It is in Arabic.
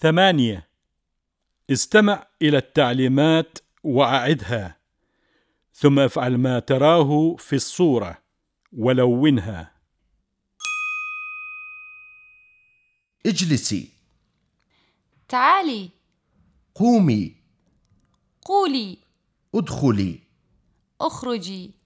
ثمانية. استمع إلى التعليمات وأعدها ثم افعل ما تراه في الصورة ولونها. اجلسي. تعالي. قومي. قولي. ادخلي. اخرجي.